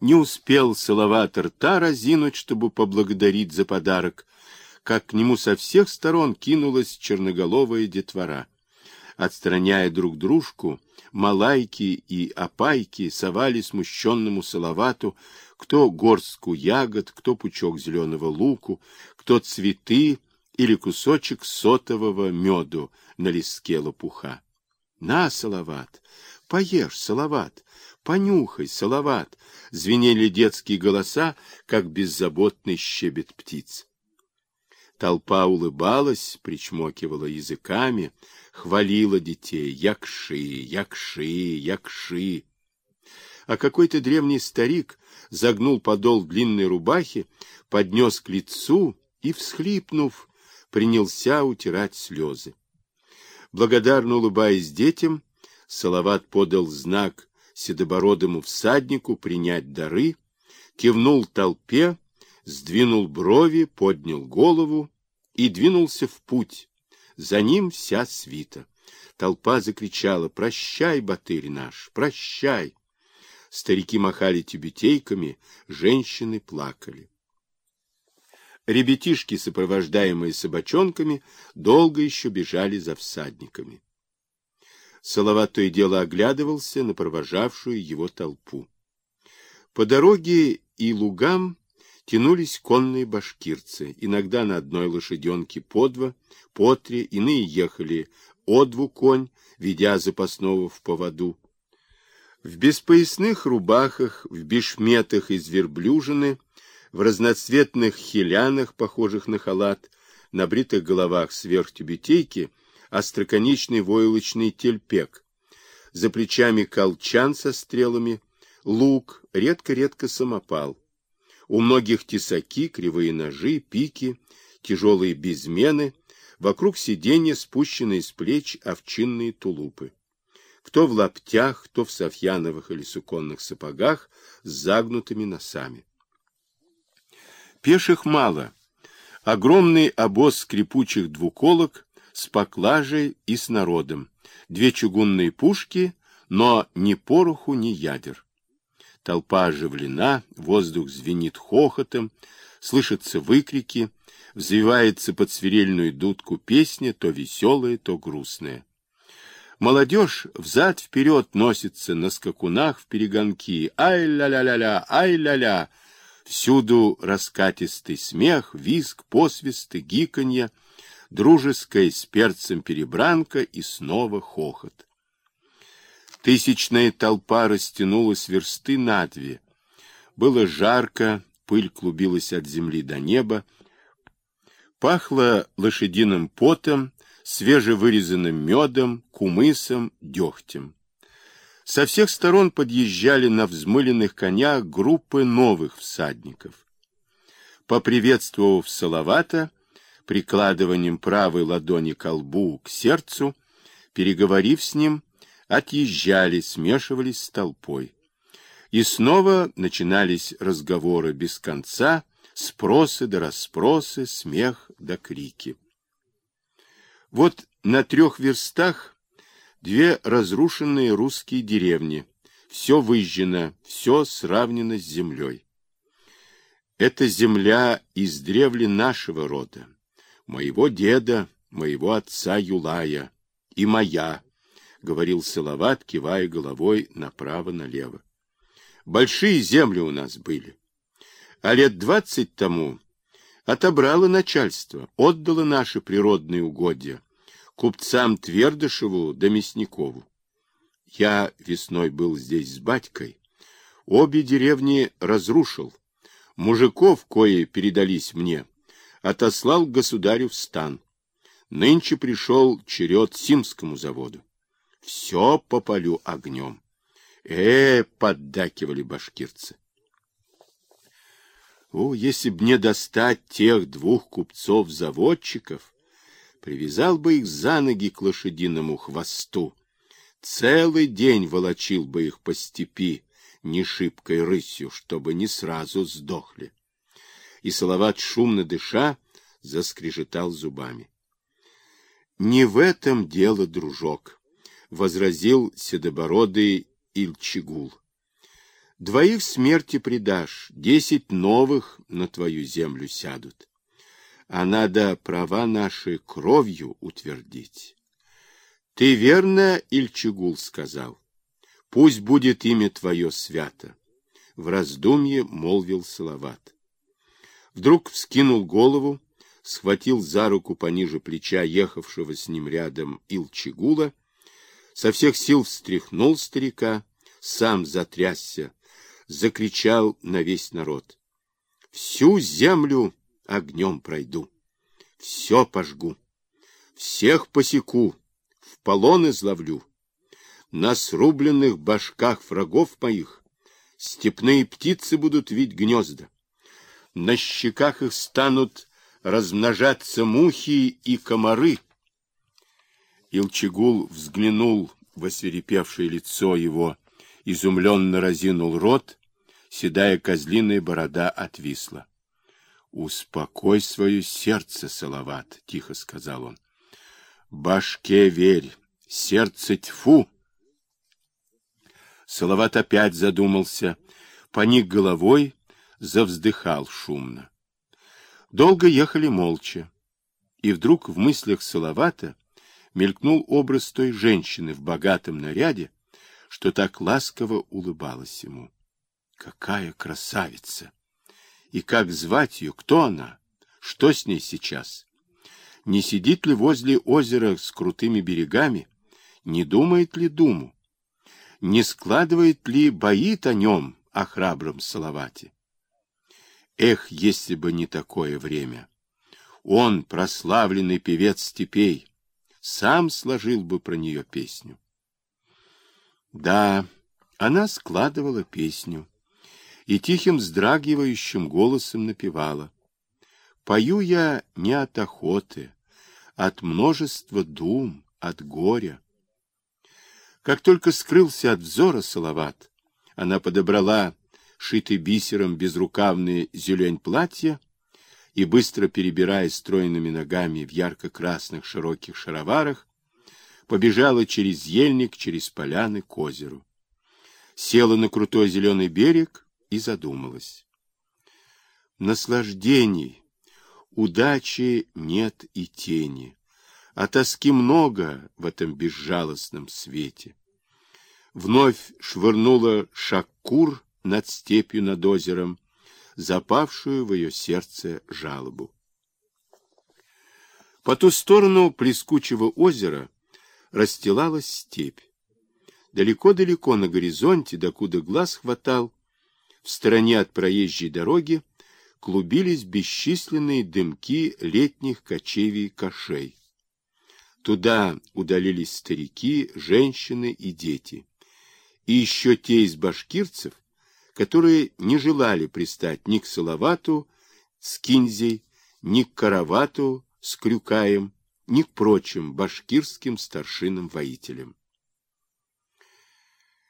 Не успел Салават рта разинуть, чтобы поблагодарить за подарок, как к нему со всех сторон кинулась черноголовая детвора. Отстраняя друг дружку, малайки и опайки совали смущенному Салавату кто горстку ягод, кто пучок зеленого луку, кто цветы или кусочек сотового меду на листке лопуха. На, Салават, поешь, Салават, понюхай, Салават, звенели детские голоса, как беззаботный щебет птиц. Толпа улыбалась, причмокивала языками, хвалила детей. Якши, якши, якши. А какой-то древний старик загнул подол длинной рубахи, поднес к лицу и, всхлипнув, принялся утирать слезы. Благодарно улыбаясь детям, Салават подал знак седобородому всаднику принять дары, кивнул толпе, сдвинул брови, поднял голову и двинулся в путь. За ним вся свита. Толпа закричала «Прощай, Батырь наш, прощай!» Старики махали тюбетейками, женщины плакали. Ребятишки, сопровождаемые собачонками, долго еще бежали за всадниками. Салават то и дело оглядывался на провожавшую его толпу. По дороге и лугам тянулись конные башкирцы, иногда на одной лошаденке по два, по три, иные ехали о дву конь, ведя запасного в поводу. В беспоясных рубахах, в бешметах из верблюжины, в разноцветных хилянах, похожих на халат, на бритых головах сверх тюбетейки — остроконечный войлочный тельпек, за плечами колчан со стрелами, лук, редко-редко самопал. У многих тесаки, кривые ножи, пики, тяжелые безмены, вокруг сиденья спущенные с плеч овчинные тулупы. Кто в лаптях, кто в софьяновых или суконных сапогах с загнутыми носами. Пеших мало. Огромный обоз скрипучих двуколок с поклажей и с народом, две чугунные пушки, но ни пороху, ни ядер. Толпа оживлена, воздух звенит хохотом, слышатся выкрики, взвивается под свирельную дудку песня, то веселая, то грустная. Молодежь взад-вперед носится на скакунах в перегонки. Ай-ля-ля-ля-ля, ай-ля-ля. Всюду раскатистый смех, визг, посвисты, гиканье — дружеская с перцем перебранка и снова хохот. Тысячная толпа растянулась версты на две. Было жарко, пыль клубилась от земли до неба, пахло лошадиным потом, свежевырезанным медом, кумысом, дегтем. Со всех сторон подъезжали на взмыленных конях группы новых всадников. Поприветствовав Салавата, прикладыванием правой ладони к лбу, к сердцу, переговорив с ним, отъезжали, смешивались с толпой. И снова начинались разговоры без конца, спросы да расспросы, смех да крики. Вот на трех верстах две разрушенные русские деревни. Все выжжено, все сравнено с землей. Это земля из древли нашего рода моего деда, моего отца Юлая и моя, — говорил Салават, кивая головой направо-налево. Большие земли у нас были. А лет двадцать тому отобрало начальство, отдало наши природные угодья купцам Твердышеву да Мясникову. Я весной был здесь с батькой. Обе деревни разрушил. Мужиков, кое передались мне, отослал государю в стан. Нынче пришел черед Симскому заводу. Все попалю огнем. Э, поддакивали башкирцы. О, если б не достать тех двух купцов-заводчиков, привязал бы их за ноги к лошадиному хвосту, целый день волочил бы их по степи, не шибкой рысью, чтобы не сразу сдохли и Салават, шумно дыша, заскрежетал зубами. — Не в этом дело, дружок, — возразил седобородый Ильчигул. Двоих смерти предашь, десять новых на твою землю сядут. А надо права наши кровью утвердить. Ты верно, Ильчегул, сказал. Пусть будет имя твое свято. В раздумье молвил Салават. Вдруг вскинул голову, схватил за руку пониже плеча ехавшего с ним рядом Илчегула, со всех сил встряхнул старика, сам затрясся, закричал на весь народ. Всю землю огнем пройду, все пожгу, всех посеку, в полон изловлю. На срубленных башках врагов моих степные птицы будут видеть гнезда. На щеках их станут размножаться мухи и комары. Илчегул взглянул в осверепевшее лицо его, изумленно разинул рот, седая козлиная борода отвисла. — Успокой свое сердце, Салават, — тихо сказал он. — Башке верь, сердце тьфу. Салават опять задумался, поник головой, завздыхал шумно. Долго ехали молча, и вдруг в мыслях Салавата мелькнул образ той женщины в богатом наряде, что так ласково улыбалась ему. Какая красавица! И как звать ее? Кто она? Что с ней сейчас? Не сидит ли возле озера с крутыми берегами? Не думает ли думу? Не складывает ли боит о нем, о храбром Салавате? Эх, если бы не такое время! Он, прославленный певец степей, сам сложил бы про нее песню. Да, она складывала песню и тихим вздрагивающим голосом напевала. Пою я не от охоты, от множества дум, от горя. Как только скрылся от взора Салават, она подобрала шитый бисером безрукавные зелень платья и, быстро перебирая стройными ногами в ярко-красных широких шароварах, побежала через ельник, через поляны к озеру. Села на крутой зеленый берег и задумалась. Наслаждений, удачи нет и тени, а тоски много в этом безжалостном свете. Вновь швырнула шакур над степью над озером, запавшую в ее сердце жалобу. По ту сторону плескучего озера расстилалась степь. Далеко-далеко на горизонте, докуда глаз хватал, в стороне от проезжей дороги клубились бесчисленные дымки летних кочевий кошей. Туда удалились старики, женщины и дети. И еще те из башкирцев, которые не желали пристать ни к Салавату с Кинзей, ни к Каравату с Крюкаем, ни к прочим башкирским старшинам-воителям.